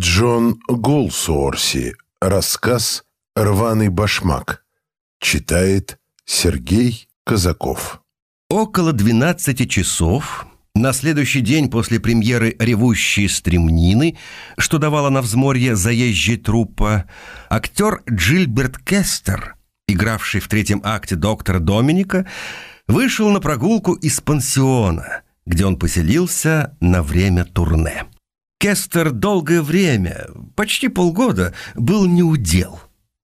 Джон Голсуорси. Рассказ «Рваный башмак». Читает Сергей Казаков. Около 12 часов на следующий день после премьеры «Ревущие стремнины», что давала на взморье заезжей труппа, актер Джильберт Кестер, игравший в третьем акте доктора Доминика, вышел на прогулку из пансиона, где он поселился на время турне. Кестер долгое время, почти полгода, был неудел.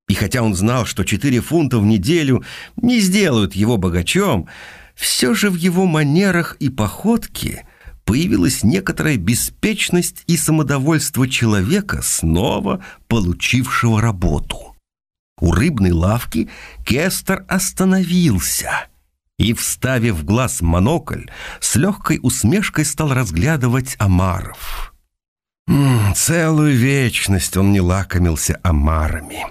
И хотя он знал, что 4 фунта в неделю не сделают его богачом, все же в его манерах и походке появилась некоторая беспечность и самодовольство человека, снова получившего работу. У рыбной лавки Кестер остановился и, вставив в глаз монокль, с легкой усмешкой стал разглядывать омаров – Целую вечность он не лакомился омарами.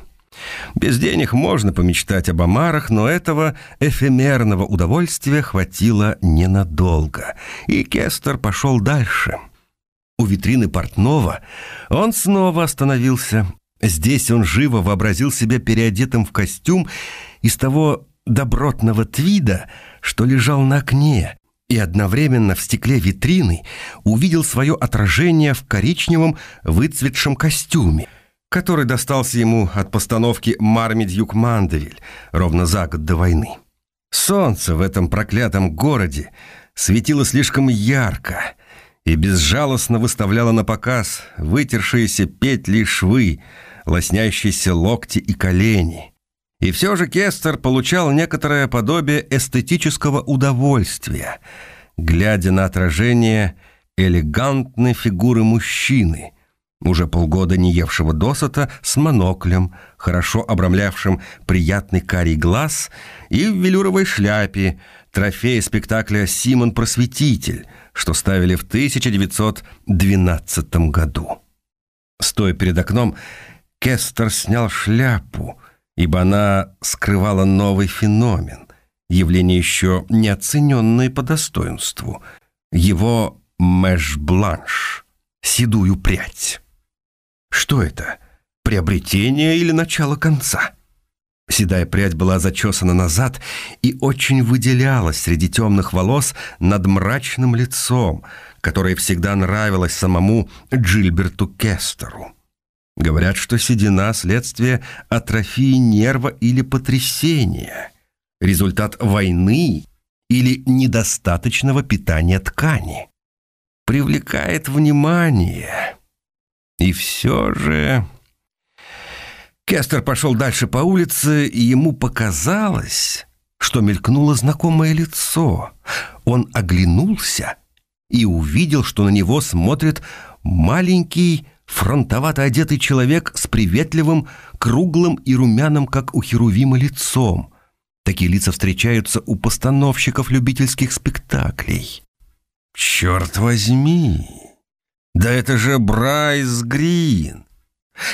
Без денег можно помечтать об омарах, но этого эфемерного удовольствия хватило ненадолго, и Кестер пошел дальше. У витрины портного он снова остановился. Здесь он живо вообразил себя переодетым в костюм из того добротного твида, что лежал на окне, и одновременно в стекле витрины увидел свое отражение в коричневом выцветшем костюме, который достался ему от постановки «Мармедюк Мандевиль» ровно за год до войны. Солнце в этом проклятом городе светило слишком ярко и безжалостно выставляло на показ вытершиеся петли и швы, лоснящиеся локти и колени – и все же Кестер получал некоторое подобие эстетического удовольствия, глядя на отражение элегантной фигуры мужчины, уже полгода не евшего досыта, с моноклем, хорошо обрамлявшим приятный карий глаз, и в велюровой шляпе, трофея спектакля «Симон Просветитель», что ставили в 1912 году. Стоя перед окном, Кестер снял шляпу – ибо она скрывала новый феномен, явление еще неоцененное по достоинству, его мэш-бланш, седую прядь. Что это? Приобретение или начало конца? Седая прядь была зачесана назад и очень выделялась среди темных волос над мрачным лицом, которое всегда нравилось самому Джильберту Кестеру. Говорят, что седина – следствие атрофии нерва или потрясения, результат войны или недостаточного питания ткани. Привлекает внимание. И все же... Кестер пошел дальше по улице, и ему показалось, что мелькнуло знакомое лицо. Он оглянулся и увидел, что на него смотрит маленький фронтовато одетый человек с приветливым, круглым и румяным, как у Херувима, лицом. Такие лица встречаются у постановщиков любительских спектаклей. «Черт возьми! Да это же Брайс Грин!»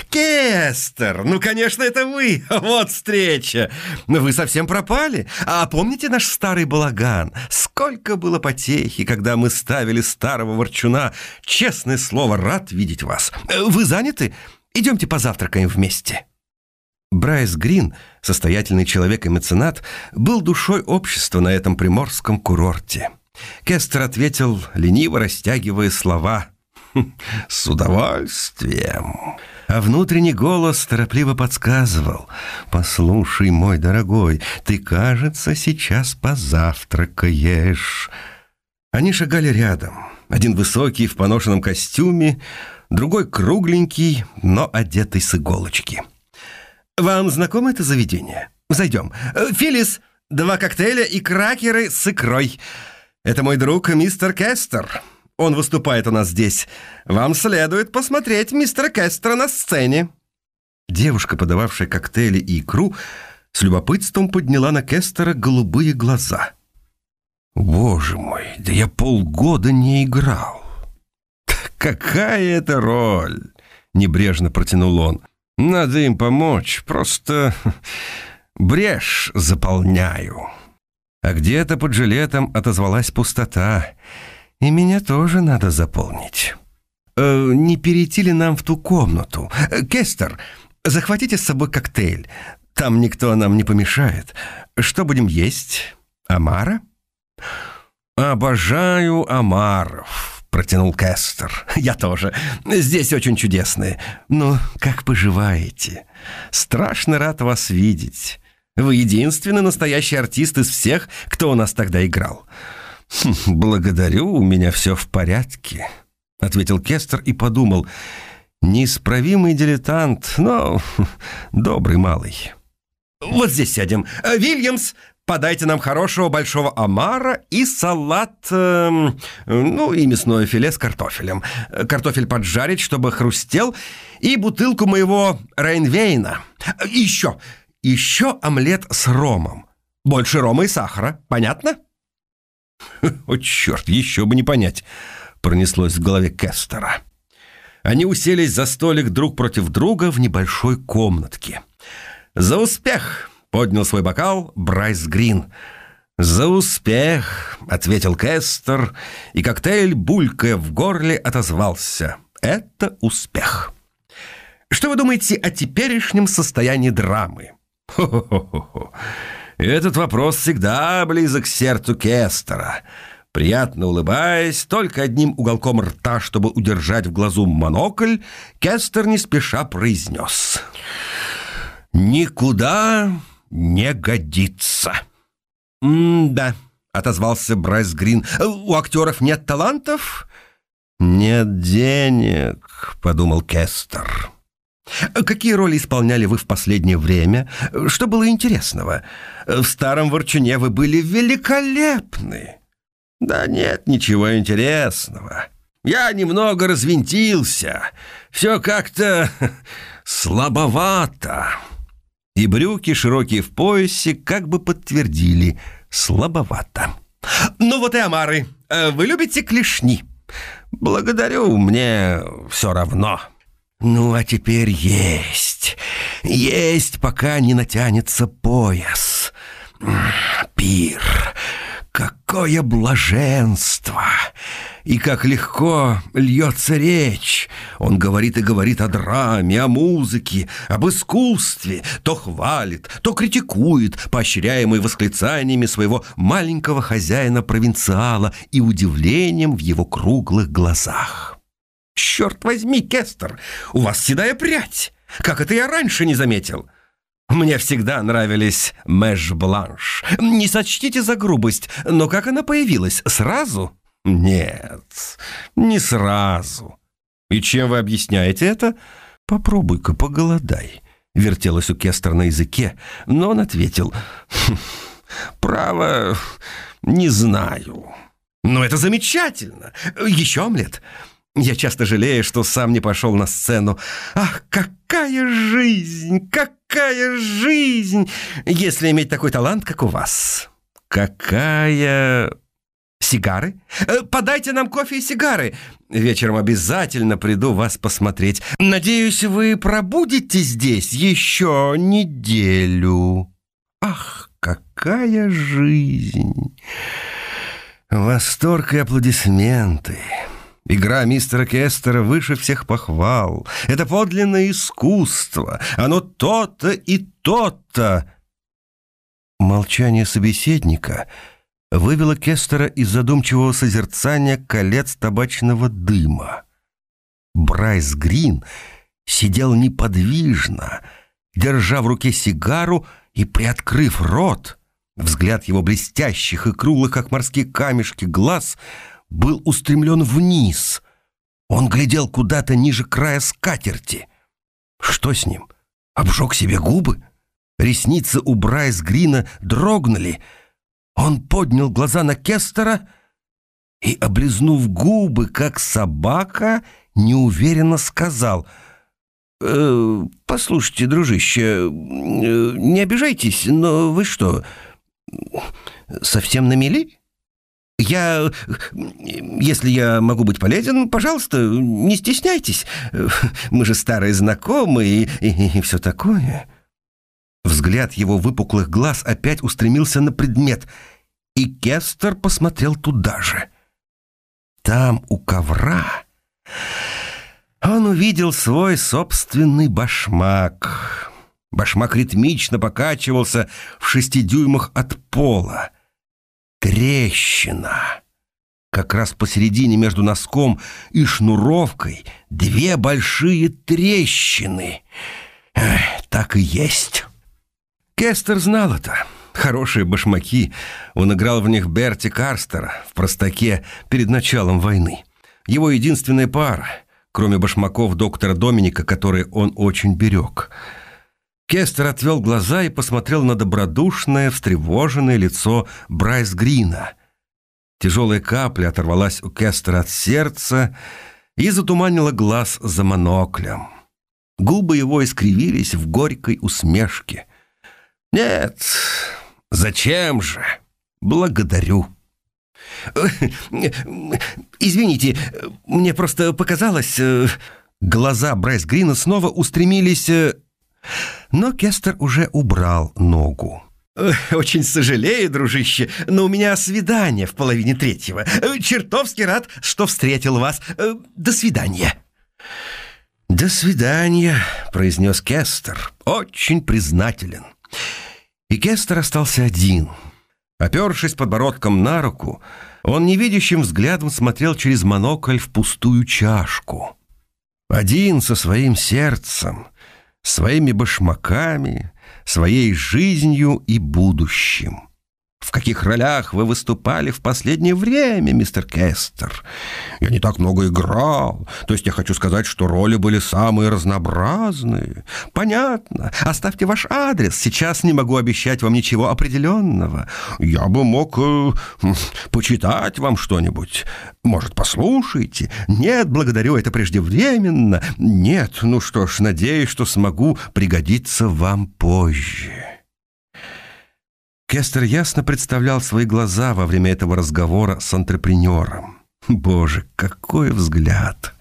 «Кестер! Ну, конечно, это вы! Вот встреча! Но вы совсем пропали! А помните наш старый балаган? Сколько было потехи, когда мы ставили старого ворчуна! Честное слово, рад видеть вас! Вы заняты? Идемте позавтракаем вместе!» Брайс Грин, состоятельный человек и меценат, был душой общества на этом приморском курорте. Кестер ответил, лениво растягивая слова. «Хм, «С удовольствием!» А внутренний голос торопливо подсказывал. «Послушай, мой дорогой, ты, кажется, сейчас позавтракаешь». Они шагали рядом. Один высокий в поношенном костюме, другой кругленький, но одетый с иголочки. «Вам знакомо это заведение? Зайдем. Э, Филис, два коктейля и кракеры с икрой. Это мой друг мистер Кестер». Он выступает у нас здесь. Вам следует посмотреть мистера Кестера на сцене». Девушка, подававшая коктейли и икру, с любопытством подняла на Кестера голубые глаза. «Боже мой, да я полгода не играл!» «Какая это роль?» — небрежно протянул он. «Надо им помочь, просто брешь заполняю». А где-то под жилетом отозвалась пустота — и меня тоже надо заполнить. э, не перейти ли нам в ту комнату? Э, Кестер, захватите с собой коктейль. Там никто нам не помешает. Что будем есть? Амара?» «Обожаю омаров», — протянул Кестер. «Я тоже. Здесь очень чудесные. Ну, как поживаете? Страшно рад вас видеть. Вы единственный настоящий артист из всех, кто у нас тогда играл». «Хм, «Благодарю, у меня все в порядке», — ответил Кестер и подумал. «Неисправимый дилетант, но добрый малый». «Вот здесь сядем. Вильямс, подайте нам хорошего большого омара и салат, э, ну, и мясное филе с картофелем. Картофель поджарить, чтобы хрустел, и бутылку моего Рейнвейна. И еще, еще омлет с ромом. Больше рома и сахара, понятно?» «О, черт, еще бы не понять!» — пронеслось в голове Кестера. Они уселись за столик друг против друга в небольшой комнатке. «За успех!» — поднял свой бокал Брайс Грин. «За успех!» — ответил Кестер, и коктейль, булькая в горле, отозвался. «Это успех!» «Что вы думаете о теперешнем состоянии драмы?» «Хо-хо-хо-хо!» Этот вопрос всегда близок к сердцу Кестера. Приятно улыбаясь, только одним уголком рта, чтобы удержать в глазу монокль, Кестер не спеша произнес. «Никуда не годится». «М-да», — отозвался Брайс Грин. «У актеров нет талантов?» «Нет денег», — подумал Кестер. Какие роли исполняли вы в последнее время? Что было интересного? В старом ворчуне вы были великолепны. Да нет ничего интересного. Я немного развинтился. Все как-то слабовато. И брюки, широкие в поясе, как бы подтвердили слабовато. Ну вот и омары. Вы любите клешни? Благодарю, мне все равно. Ну, а теперь есть. Есть, пока не натянется пояс. Пир. Какое блаженство! И как легко льется речь. Он говорит и говорит о драме, о музыке, об искусстве. То хвалит, то критикует, поощряемый восклицаниями своего маленького хозяина-провинциала и удивлением в его круглых глазах. «Черт возьми, Кестер, у вас седая прядь! Как это я раньше не заметил!» Мне всегда нравились Мэш Бланш. Не сочтите за грубость, но как она появилась? Сразу? Нет, не сразу. И чем вы объясняете это? Попробуй-ка поголодай. Вертелась у Кестера на языке, но он ответил. «Хм, право, не знаю. Но это замечательно. Еще омлет? Я часто жалею, что сам не пошел на сцену. Ах, какая жизнь! Какая жизнь! Если иметь такой талант, как у вас. Какая... Сигары? Э, подайте нам кофе и сигары. Вечером обязательно приду вас посмотреть. Надеюсь, вы пробудете здесь еще неделю. Ах, какая жизнь! Восторг и аплодисменты. Игра мистера Кестера выше всех похвал. Это подлинное искусство. Оно то-то и то-то. Молчание собеседника вывело Кестера из задумчивого созерцания колец табачного дыма. Брайс Грин сидел неподвижно, держа в руке сигару и приоткрыв рот. Взгляд его блестящих и круглых, как морские камешки, глаз — был устремлен вниз. Он глядел куда-то ниже края скатерти. Что с ним? Обжег себе губы? Ресницы у Брайс Грина дрогнули. Он поднял глаза на Кестера и, облизнув губы, как собака, неуверенно сказал «Э, «Послушайте, дружище, э, не обижайтесь, но вы что, совсем на мели?» Я, если я могу быть полезен, пожалуйста, не стесняйтесь. Мы же старые знакомые и, и, и все такое. Взгляд его выпуклых глаз опять устремился на предмет, и Кестер посмотрел туда же. Там, у ковра, Он увидел свой собственный башмак. Башмак ритмично покачивался в шести дюймах от пола. Трещина. Как раз посередине между носком и шнуровкой две большие трещины. Эх, так и есть. Кестер знал это. Хорошие башмаки. Он играл в них Берти Карстера в «Простаке» перед началом войны. Его единственная пара, кроме башмаков доктора Доминика, которые он очень берег. Кестер отвел глаза и посмотрел на добродушное, встревоженное лицо Брайс Грина. Тяжелая капля оторвалась у Кестера от сердца и затуманила глаз за моноклем. Губы его искривились в горькой усмешке. «Нет, зачем же? Благодарю». «Извините, мне просто показалось...» э, Глаза Брайс Грина снова устремились... Э, но Кестер уже убрал ногу. «Очень сожалею, дружище, но у меня свидание в половине третьего. Чертовски рад, что встретил вас. До свидания». «До свидания», — произнес Кестер. «Очень признателен». И Кестер остался один. Опершись подбородком на руку, он невидящим взглядом смотрел через монокль в пустую чашку. Один со своим сердцем, своими башмаками, своей жизнью и будущим. В каких ролях вы выступали в последнее время, мистер Кестер? Я не так много играл. То есть я хочу сказать, что роли были самые разнообразные. Понятно. Оставьте ваш адрес. Сейчас не могу обещать вам ничего определенного. Я бы мог э, почитать вам что-нибудь. Может, послушайте? Нет, благодарю, это преждевременно. Нет, ну что ж, надеюсь, что смогу пригодиться вам позже. Кестер ясно представлял свои глаза во время этого разговора с антрепренером. Боже, какой взгляд!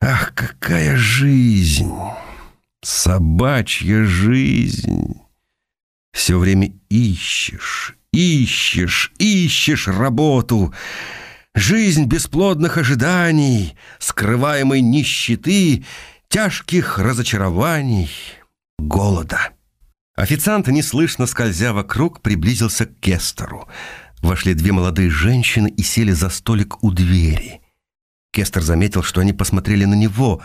Ах, какая жизнь! Собачья жизнь! Все время ищешь, ищешь, ищешь работу. Жизнь бесплодных ожиданий, скрываемой нищеты, тяжких разочарований, голода. Официант, неслышно скользя вокруг, приблизился к Кестеру. Вошли две молодые женщины и сели за столик у двери. Кестер заметил, что они посмотрели на него.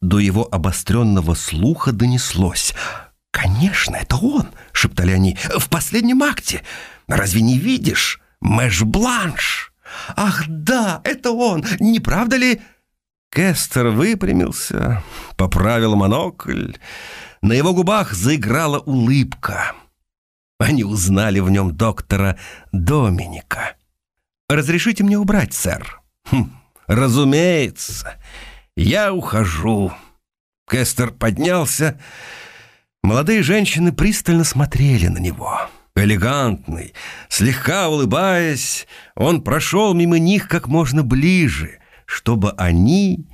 До его обостренного слуха донеслось. «Конечно, это он!» — шептали они. «В последнем акте! Разве не видишь? Мэш Бланш!» «Ах, да, это он! Не правда ли?» Кестер выпрямился, поправил монокль. На его губах заиграла улыбка. Они узнали в нем доктора Доминика. «Разрешите мне убрать, сэр?» хм, «Разумеется. Я ухожу». Кестер поднялся. Молодые женщины пристально смотрели на него. Элегантный, слегка улыбаясь, он прошел мимо них как можно ближе, чтобы они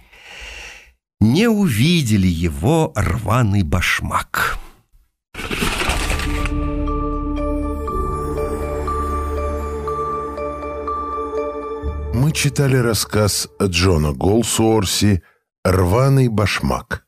не увидели его рваный башмак. Мы читали рассказ Джона Голсуорси «Рваный башмак».